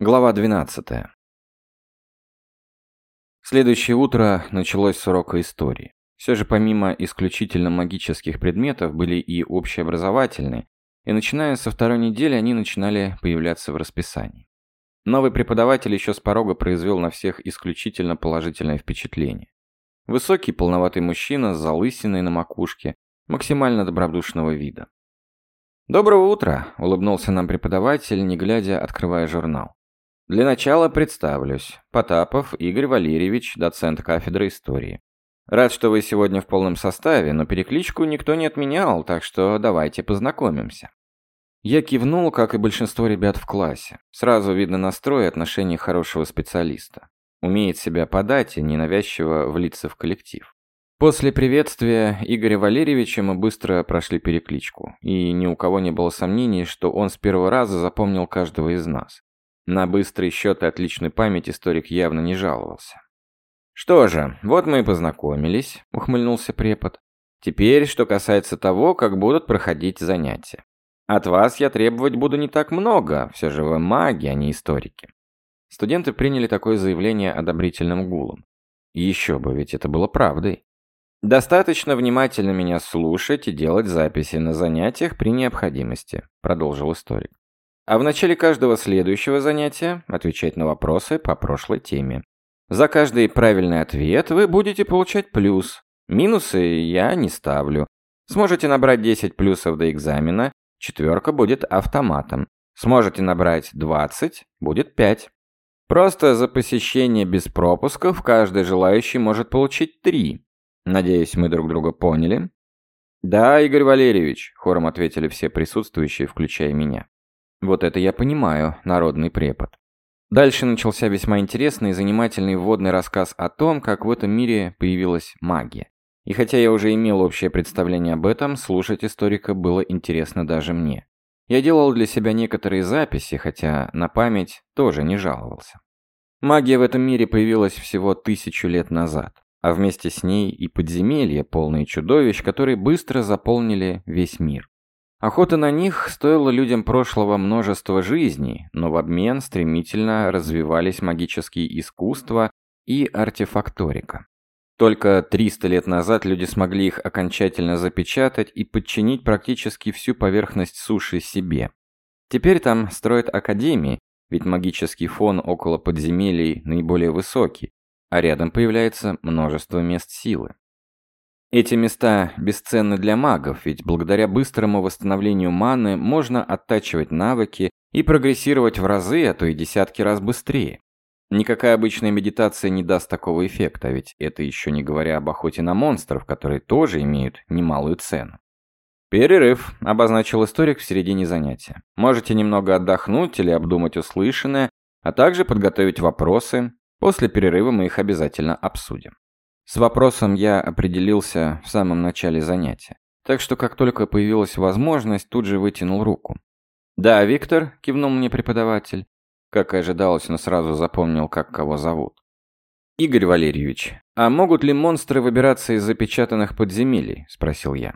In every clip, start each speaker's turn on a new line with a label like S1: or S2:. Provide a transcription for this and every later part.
S1: Глава 12. Следующее утро началось с урока истории. Все же помимо исключительно магических предметов были и общеобразовательные, и начиная со второй недели они начинали появляться в расписании. Новый преподаватель еще с порога произвел на всех исключительно положительное впечатление. Высокий полноватый мужчина с залысиной на макушке, максимально добродушного вида. «Доброго утра!» – улыбнулся нам преподаватель, не глядя, открывая журнал. Для начала представлюсь. Потапов Игорь Валерьевич, доцент кафедры истории. Рад, что вы сегодня в полном составе, но перекличку никто не отменял, так что давайте познакомимся. Я кивнул, как и большинство ребят в классе. Сразу видно настрой и отношение хорошего специалиста. Умеет себя подать и ненавязчиво влиться в коллектив. После приветствия Игоря Валерьевича мы быстро прошли перекличку, и ни у кого не было сомнений, что он с первого раза запомнил каждого из нас. На быстрый счет и отличную память историк явно не жаловался. «Что же, вот мы и познакомились», — ухмыльнулся препод. «Теперь, что касается того, как будут проходить занятия. От вас я требовать буду не так много, все же вы маги, а не историки». Студенты приняли такое заявление одобрительным гулом. Еще бы, ведь это было правдой. «Достаточно внимательно меня слушать и делать записи на занятиях при необходимости», — продолжил историк а в начале каждого следующего занятия отвечать на вопросы по прошлой теме. За каждый правильный ответ вы будете получать плюс. Минусы я не ставлю. Сможете набрать 10 плюсов до экзамена, четверка будет автоматом. Сможете набрать 20, будет 5. Просто за посещение без пропусков каждый желающий может получить 3. Надеюсь, мы друг друга поняли? Да, Игорь Валерьевич, хором ответили все присутствующие, включая меня. Вот это я понимаю, народный препод. Дальше начался весьма интересный и занимательный вводный рассказ о том, как в этом мире появилась магия. И хотя я уже имел общее представление об этом, слушать историка было интересно даже мне. Я делал для себя некоторые записи, хотя на память тоже не жаловался. Магия в этом мире появилась всего тысячу лет назад, а вместе с ней и подземелья, полные чудовищ, которые быстро заполнили весь мир. Охота на них стоила людям прошлого множества жизней, но в обмен стремительно развивались магические искусства и артефакторика. Только 300 лет назад люди смогли их окончательно запечатать и подчинить практически всю поверхность суши себе. Теперь там строят академии, ведь магический фон около подземелий наиболее высокий, а рядом появляется множество мест силы. Эти места бесценны для магов, ведь благодаря быстрому восстановлению маны можно оттачивать навыки и прогрессировать в разы, а то и десятки раз быстрее. Никакая обычная медитация не даст такого эффекта, ведь это еще не говоря об охоте на монстров, которые тоже имеют немалую цену. «Перерыв», — обозначил историк в середине занятия. «Можете немного отдохнуть или обдумать услышанное, а также подготовить вопросы. После перерыва мы их обязательно обсудим». С вопросом я определился в самом начале занятия. Так что как только появилась возможность, тут же вытянул руку. «Да, Виктор», – кивнул мне преподаватель. Как и ожидалось, но сразу запомнил, как кого зовут. «Игорь Валерьевич, а могут ли монстры выбираться из запечатанных подземелий?» – спросил я.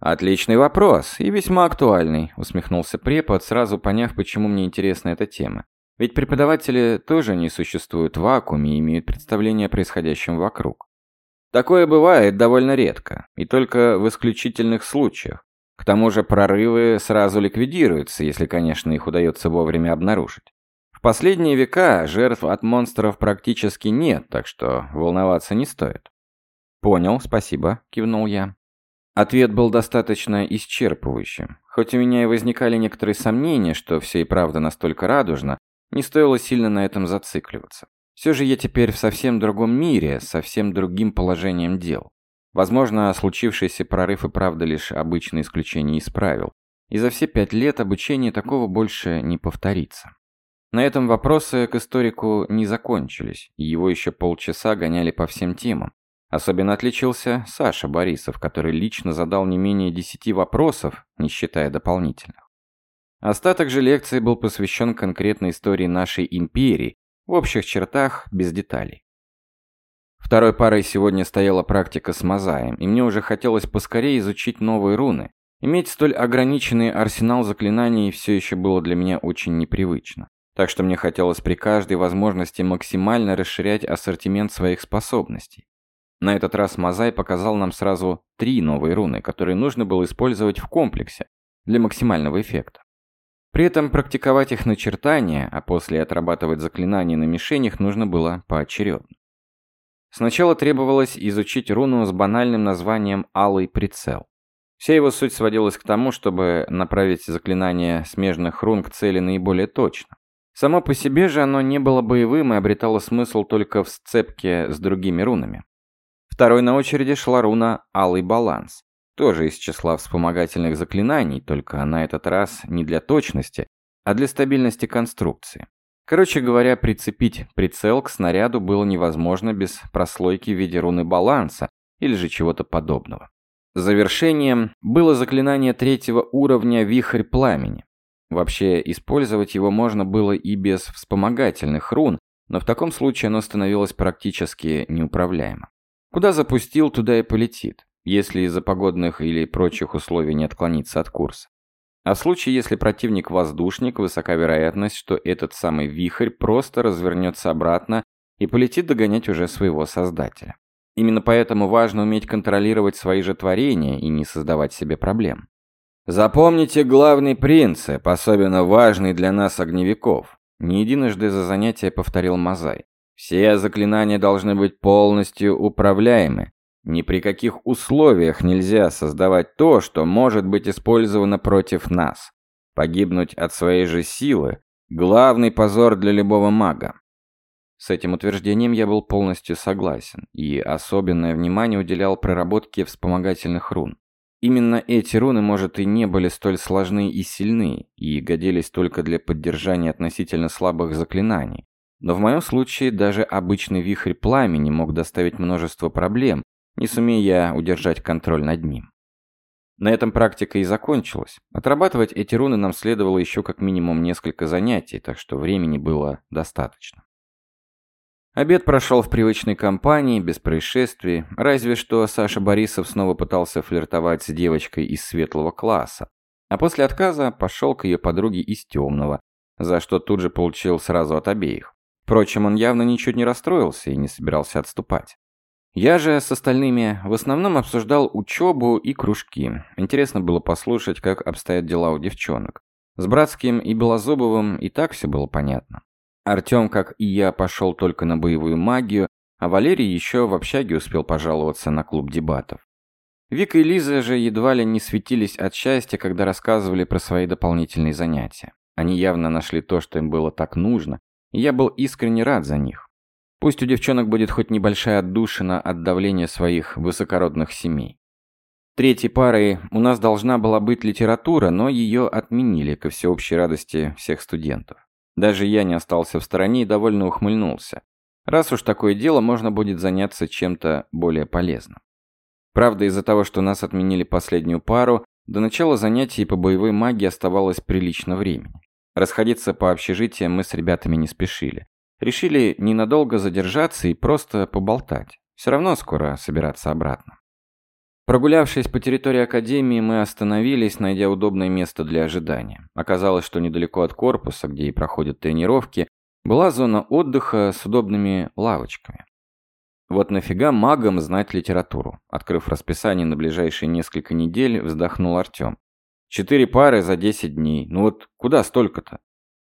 S1: «Отличный вопрос и весьма актуальный», – усмехнулся препод, сразу поняв, почему мне интересна эта тема. Ведь преподаватели тоже не существуют в вакууме и имеют представление о происходящем вокруг. Такое бывает довольно редко, и только в исключительных случаях. К тому же прорывы сразу ликвидируются, если, конечно, их удается вовремя обнаружить. В последние века жертв от монстров практически нет, так что волноваться не стоит. «Понял, спасибо», – кивнул я. Ответ был достаточно исчерпывающим. Хоть у меня и возникали некоторые сомнения, что все и правда настолько радужно, не стоило сильно на этом зацикливаться. Все же я теперь в совсем другом мире, совсем другим положением дел. Возможно, случившийся прорыв и правда лишь обычное исключение из правил. И за все пять лет обучения такого больше не повторится. На этом вопросы к историку не закончились, и его еще полчаса гоняли по всем темам. Особенно отличился Саша Борисов, который лично задал не менее десяти вопросов, не считая дополнительных. Остаток же лекции был посвящен конкретной истории нашей империи, в общих чертах, без деталей. Второй парой сегодня стояла практика с мозаем, и мне уже хотелось поскорее изучить новые руны. Иметь столь ограниченный арсенал заклинаний все еще было для меня очень непривычно. так что мне хотелось при каждой возможности максимально расширять ассортимент своих способностей. На этот раз Мазай показал нам сразу три новые руны, которые нужно было использовать в комплексе для максимального эффекта. При этом практиковать их начертания, а после отрабатывать заклинания на мишенях нужно было поочередно. Сначала требовалось изучить руну с банальным названием «Алый прицел». Вся его суть сводилась к тому, чтобы направить заклинание смежных рун к цели наиболее точно. Само по себе же оно не было боевым и обретало смысл только в сцепке с другими рунами. Второй на очереди шла руна «Алый баланс», тоже из числа вспомогательных заклинаний, только на этот раз не для точности, а для стабильности конструкции. Короче говоря, прицепить прицел к снаряду было невозможно без прослойки в виде руны баланса или же чего-то подобного. Завершением было заклинание третьего уровня «Вихрь пламени». Вообще, использовать его можно было и без вспомогательных рун, но в таком случае оно становилось практически неуправляемо. Куда запустил, туда и полетит, если из-за погодных или прочих условий не отклониться от курса. А в случае, если противник воздушник, высока вероятность, что этот самый вихрь просто развернется обратно и полетит догонять уже своего создателя. Именно поэтому важно уметь контролировать свои же творения и не создавать себе проблем. Запомните главный принцип, особенно важный для нас огневиков. Не единожды за занятие повторил Мазай. Все заклинания должны быть полностью управляемы. Ни при каких условиях нельзя создавать то, что может быть использовано против нас. Погибнуть от своей же силы – главный позор для любого мага. С этим утверждением я был полностью согласен и особенное внимание уделял проработке вспомогательных рун. Именно эти руны, может, и не были столь сложны и сильны, и годились только для поддержания относительно слабых заклинаний. Но в моем случае даже обычный вихрь пламени мог доставить множество проблем, не сумея я удержать контроль над ним. На этом практика и закончилась. Отрабатывать эти руны нам следовало еще как минимум несколько занятий, так что времени было достаточно. Обед прошел в привычной компании, без происшествий, разве что Саша Борисов снова пытался флиртовать с девочкой из светлого класса, а после отказа пошел к ее подруге из темного, за что тут же получил сразу от обеих. Впрочем, он явно ничуть не расстроился и не собирался отступать. Я же с остальными в основном обсуждал учебу и кружки. Интересно было послушать, как обстоят дела у девчонок. С Братским и Белозубовым и так все было понятно. Артем, как и я, пошел только на боевую магию, а Валерий еще в общаге успел пожаловаться на клуб дебатов. Вика и Лиза же едва ли не светились от счастья, когда рассказывали про свои дополнительные занятия. Они явно нашли то, что им было так нужно, и я был искренне рад за них. Пусть у девчонок будет хоть небольшая отдушина от давления своих высокородных семей. Третьей парой у нас должна была быть литература, но ее отменили ко всеобщей радости всех студентов. Даже я не остался в стороне и довольно ухмыльнулся. Раз уж такое дело, можно будет заняться чем-то более полезным. Правда, из-за того, что нас отменили последнюю пару, до начала занятий по боевой магии оставалось прилично времени. Расходиться по общежитиям мы с ребятами не спешили. Решили ненадолго задержаться и просто поболтать. Все равно скоро собираться обратно. Прогулявшись по территории Академии, мы остановились, найдя удобное место для ожидания. Оказалось, что недалеко от корпуса, где и проходят тренировки, была зона отдыха с удобными лавочками. Вот нафига магам знать литературу? Открыв расписание на ближайшие несколько недель, вздохнул Артем. Четыре пары за десять дней. Ну вот куда столько-то?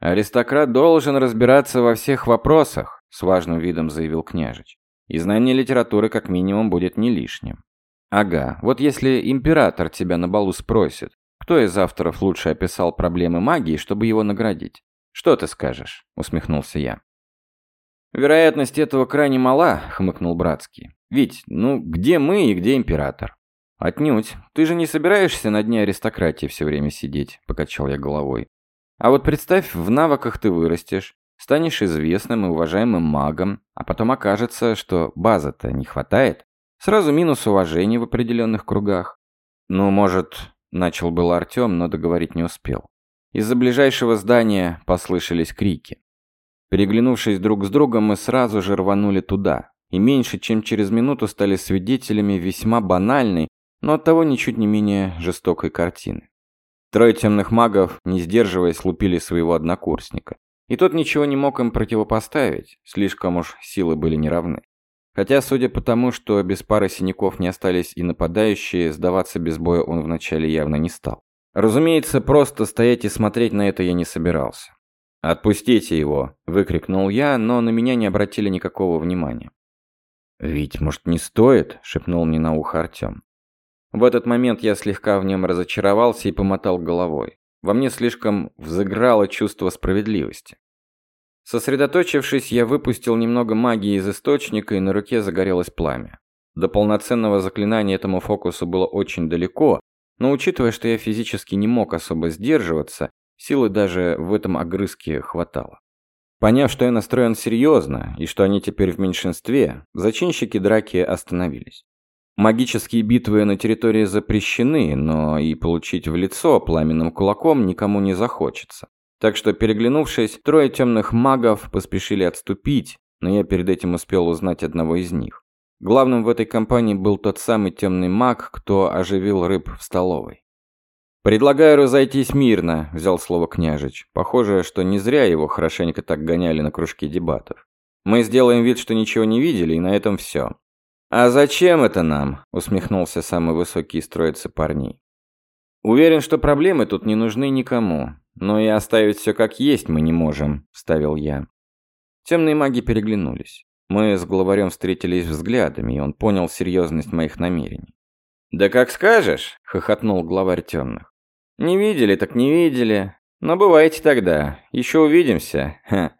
S1: Аристократ должен разбираться во всех вопросах, с важным видом заявил княжич. И знание литературы как минимум будет не лишним. Ага, вот если император тебя на балу спросит, кто из авторов лучше описал проблемы магии, чтобы его наградить? Что ты скажешь? Усмехнулся я. Вероятность этого крайне мала, хмыкнул Братский. Ведь, ну, где мы и где император? «Отнюдь. Ты же не собираешься на дне аристократии все время сидеть», – покачал я головой. «А вот представь, в навыках ты вырастешь, станешь известным и уважаемым магом, а потом окажется, что базы-то не хватает. Сразу минус уважения в определенных кругах. Ну, может, начал был Артем, но договорить не успел. Из-за ближайшего здания послышались крики. Переглянувшись друг с другом, мы сразу же рванули туда, и меньше чем через минуту стали свидетелями весьма банальной, но оттого ничуть не менее жестокой картины. Трое темных магов, не сдерживаясь, лупили своего однокурсника. И тот ничего не мог им противопоставить, слишком уж силы были неравны. Хотя, судя по тому, что без пары синяков не остались и нападающие, сдаваться без боя он вначале явно не стал. Разумеется, просто стоять и смотреть на это я не собирался. «Отпустите его!» – выкрикнул я, но на меня не обратили никакого внимания. «Ведь, может, не стоит?» – шепнул мне на ухо Артем. В этот момент я слегка в нем разочаровался и помотал головой. Во мне слишком взыграло чувство справедливости. Сосредоточившись, я выпустил немного магии из источника, и на руке загорелось пламя. До полноценного заклинания этому фокусу было очень далеко, но учитывая, что я физически не мог особо сдерживаться, силы даже в этом огрызке хватало. Поняв, что я настроен серьезно и что они теперь в меньшинстве, зачинщики драки остановились. Магические битвы на территории запрещены, но и получить в лицо пламенным кулаком никому не захочется. Так что, переглянувшись, трое темных магов поспешили отступить, но я перед этим успел узнать одного из них. Главным в этой компании был тот самый темный маг, кто оживил рыб в столовой. «Предлагаю разойтись мирно», – взял слово княжич. Похоже, что не зря его хорошенько так гоняли на кружке дебатов. «Мы сделаем вид, что ничего не видели, и на этом все». «А зачем это нам?» – усмехнулся самый высокий из троицы парней. «Уверен, что проблемы тут не нужны никому. «Но и оставить все как есть мы не можем», – вставил я. Темные маги переглянулись. Мы с главарем встретились взглядами, и он понял серьезность моих намерений. «Да как скажешь», – хохотнул главарь темных. «Не видели, так не видели. Но бывайте тогда. Еще увидимся. Ха».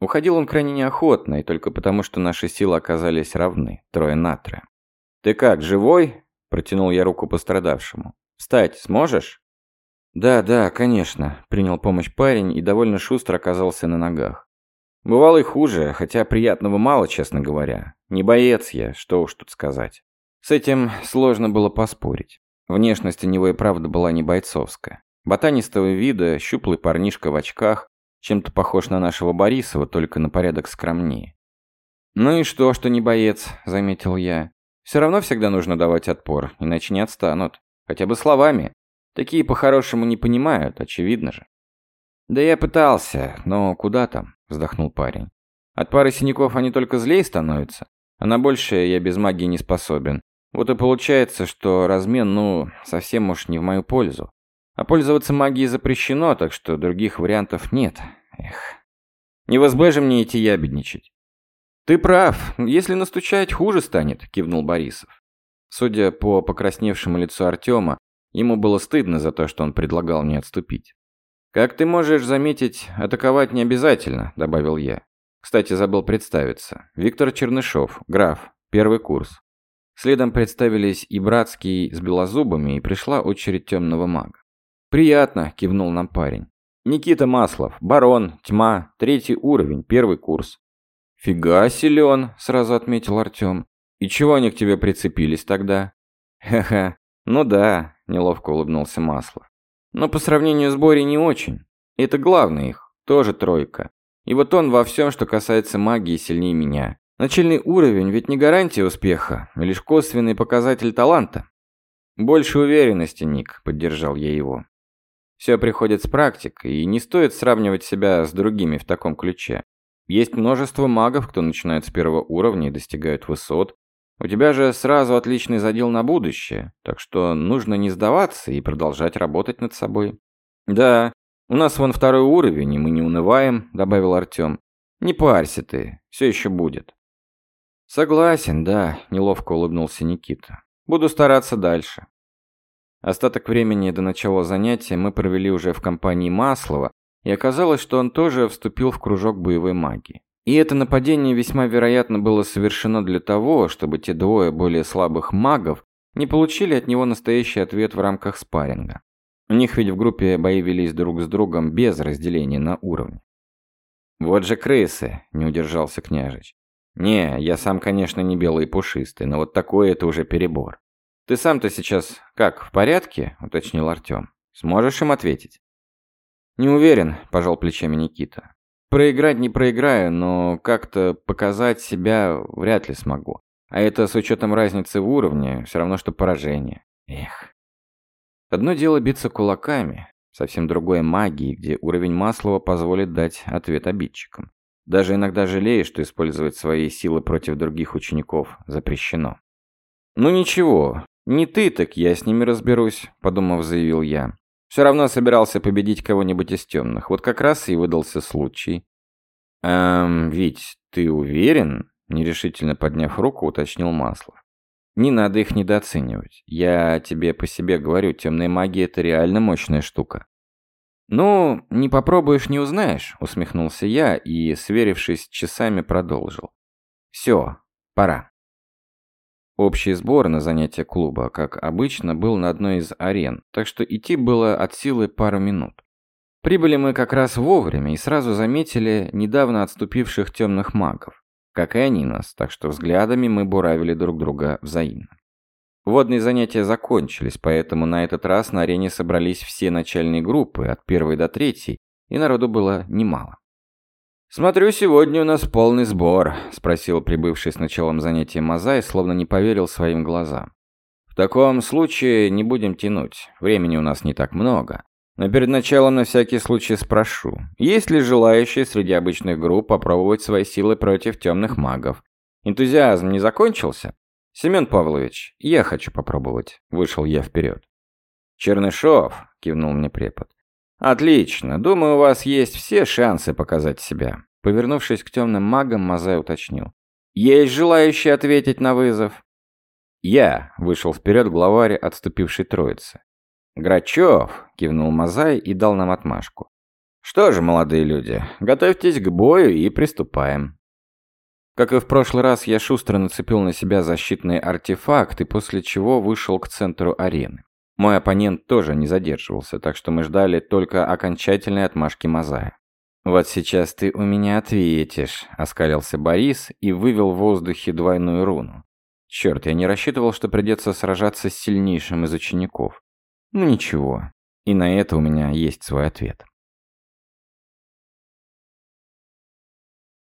S1: Уходил он крайне неохотно, и только потому, что наши силы оказались равны, трое на трое. «Ты как, живой?» – протянул я руку пострадавшему. «Встать сможешь?» «Да, да, конечно», – принял помощь парень и довольно шустро оказался на ногах. Бывало и хуже, хотя приятного мало, честно говоря. Не боец я, что уж тут сказать. С этим сложно было поспорить. Внешность у него и правда была не бойцовская. Ботанистого вида, щуплый парнишка в очках, чем-то похож на нашего Борисова, только на порядок скромнее. «Ну и что, что не боец?» – заметил я. «Все равно всегда нужно давать отпор, иначе не отстанут. Хотя бы словами. Такие по-хорошему не понимают, очевидно же. «Да я пытался, но куда там?» – вздохнул парень. «От пары синяков они только злее становятся, а на большее я без магии не способен. Вот и получается, что размен, ну, совсем уж не в мою пользу. А пользоваться магией запрещено, так что других вариантов нет. Эх. Не в СБ же мне идти ябедничать. «Ты прав. Если настучать, хуже станет», – кивнул Борисов. Судя по покрасневшему лицу Артема, Ему было стыдно за то, что он предлагал мне отступить. «Как ты можешь заметить, атаковать не обязательно», – добавил я. Кстати, забыл представиться. Виктор Чернышов, граф, первый курс. Следом представились и Братский с белозубами, и пришла очередь темного мага. «Приятно», – кивнул нам парень. «Никита Маслов, барон, тьма, третий уровень, первый курс». «Фига силен», – сразу отметил Артем. «И чего они к тебе прицепились тогда?» «Ха-ха, ну да, неловко улыбнулся Маслов. Но по сравнению с Борей не очень. Это главный их, тоже тройка. И вот он во всем, что касается магии, сильнее меня. Начальный уровень ведь не гарантия успеха, а лишь косвенный показатель таланта. Больше уверенности, Ник, поддержал я его. Все приходит с практикой, и не стоит сравнивать себя с другими в таком ключе. Есть множество магов, кто начинает с первого уровня и достигают высот, у тебя же сразу отличный задел на будущее, так что нужно не сдаваться и продолжать работать над собой. Да, у нас вон второй уровень, и мы не унываем, добавил Артем. Не парься ты, все еще будет. Согласен, да, неловко улыбнулся Никита. Буду стараться дальше. Остаток времени до начала занятия мы провели уже в компании Маслова, и оказалось, что он тоже вступил в кружок боевой магии. И это нападение весьма вероятно было совершено для того, чтобы те двое более слабых магов не получили от него настоящий ответ в рамках спарринга. У них ведь в группе бои велись друг с другом без разделения на уровни. «Вот же крысы!» – не удержался княжич. «Не, я сам, конечно, не белый и пушистый, но вот такое это уже перебор. Ты сам-то сейчас как, в порядке?» – уточнил Артем. «Сможешь им ответить?» «Не уверен», – пожал плечами Никита. Проиграть не проиграю, но как-то показать себя вряд ли смогу. А это с учетом разницы в уровне, все равно что поражение. Эх. Одно дело биться кулаками, совсем другой магии, где уровень Маслова позволит дать ответ обидчикам. Даже иногда жалеешь, что использовать свои силы против других учеников запрещено. «Ну ничего, не ты, так я с ними разберусь», – подумав, заявил я. «Все равно собирался победить кого-нибудь из темных. Вот как раз и выдался случай». «Эм, Вить, ты уверен?» – нерешительно подняв руку, уточнил Маслов. «Не надо их недооценивать. Я тебе по себе говорю, темная магия – это реально мощная штука. «Ну, не попробуешь, не узнаешь», — усмехнулся я и, сверившись часами, продолжил. «Все, пора». Общий сбор на занятия клуба, как обычно, был на одной из арен, так что идти было от силы пару минут. Прибыли мы как раз вовремя и сразу заметили недавно отступивших темных магов, как и они нас, так что взглядами мы буравили друг друга взаимно. Водные занятия закончились, поэтому на этот раз на арене собрались все начальные группы, от первой до третьей, и народу было немало. «Смотрю, сегодня у нас полный сбор», – спросил прибывший с началом занятия Мазай, словно не поверил своим глазам. «В таком случае не будем тянуть, времени у нас не так много. Но перед началом на всякий случай спрошу, есть ли желающие среди обычных групп попробовать свои силы против темных магов? Энтузиазм не закончился?» «Семен Павлович, я хочу попробовать», – вышел я вперед. «Чернышов», – кивнул мне препод. «Отлично. Думаю, у вас есть все шансы показать себя». Повернувшись к темным магам, Мазай уточнил. «Есть желающие ответить на вызов?» «Я», – вышел вперед главарь отступившей троицы. «Грачев», – кивнул Мазай и дал нам отмашку. «Что же, молодые люди, готовьтесь к бою и приступаем». Как и в прошлый раз, я шустро нацепил на себя защитный артефакт и после чего вышел к центру арены. Мой оппонент тоже не задерживался, так что мы ждали только окончательной отмашки Мазая. «Вот сейчас ты у меня ответишь», – оскалился Борис и вывел в воздухе двойную руну. Черт, я не рассчитывал, что придется сражаться с сильнейшим из учеников. Ну ничего, и на это у меня есть свой ответ.